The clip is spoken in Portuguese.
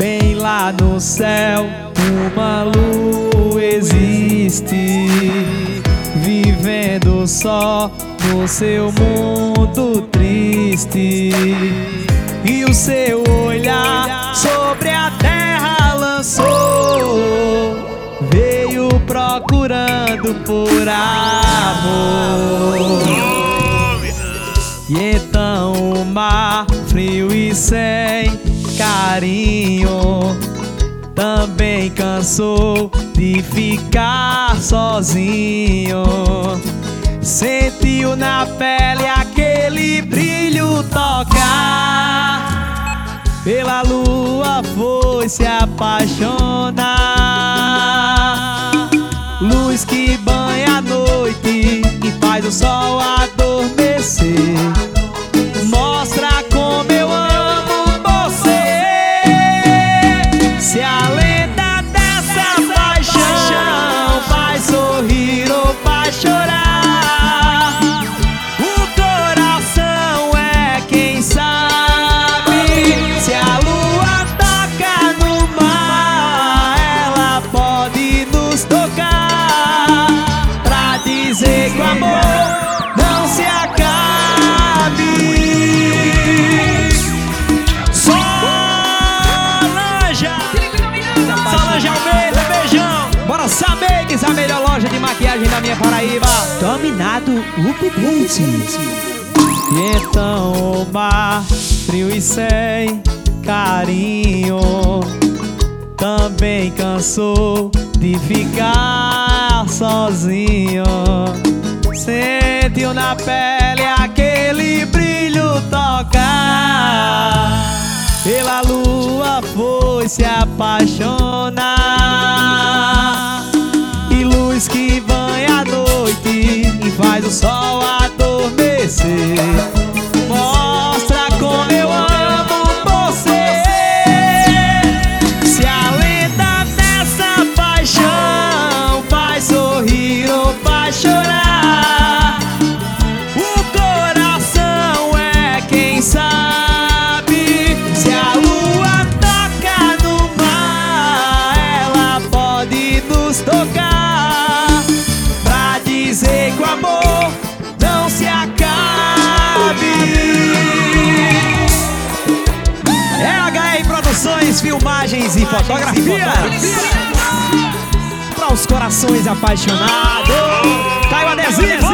Bem lá no céu, uma lua existe, vivendo só no seu mundo triste. E o seu olhar sobre a terra lançou, veio procurando por amor. E então o mar frio e sem carinho também cansou de ficar sozinho. Sentiu na pele aquele brilho tocar. Pela lua foi se apaixonar. Amor não se acabe. Solange, Solange Almeida, beijão. Bora saber que a melhor loja de maquiagem da minha Paraíba. Dominado Update. E então o mar frio e sem carinho Também cansou de ficar sozinho Sentiu na pele aquele brilho tocar. Pela lua foi se apaixonar. E luz que banha a noite e faz o sol Filmagens e fotografias. Para os corações apaixonados. Caio Adesivo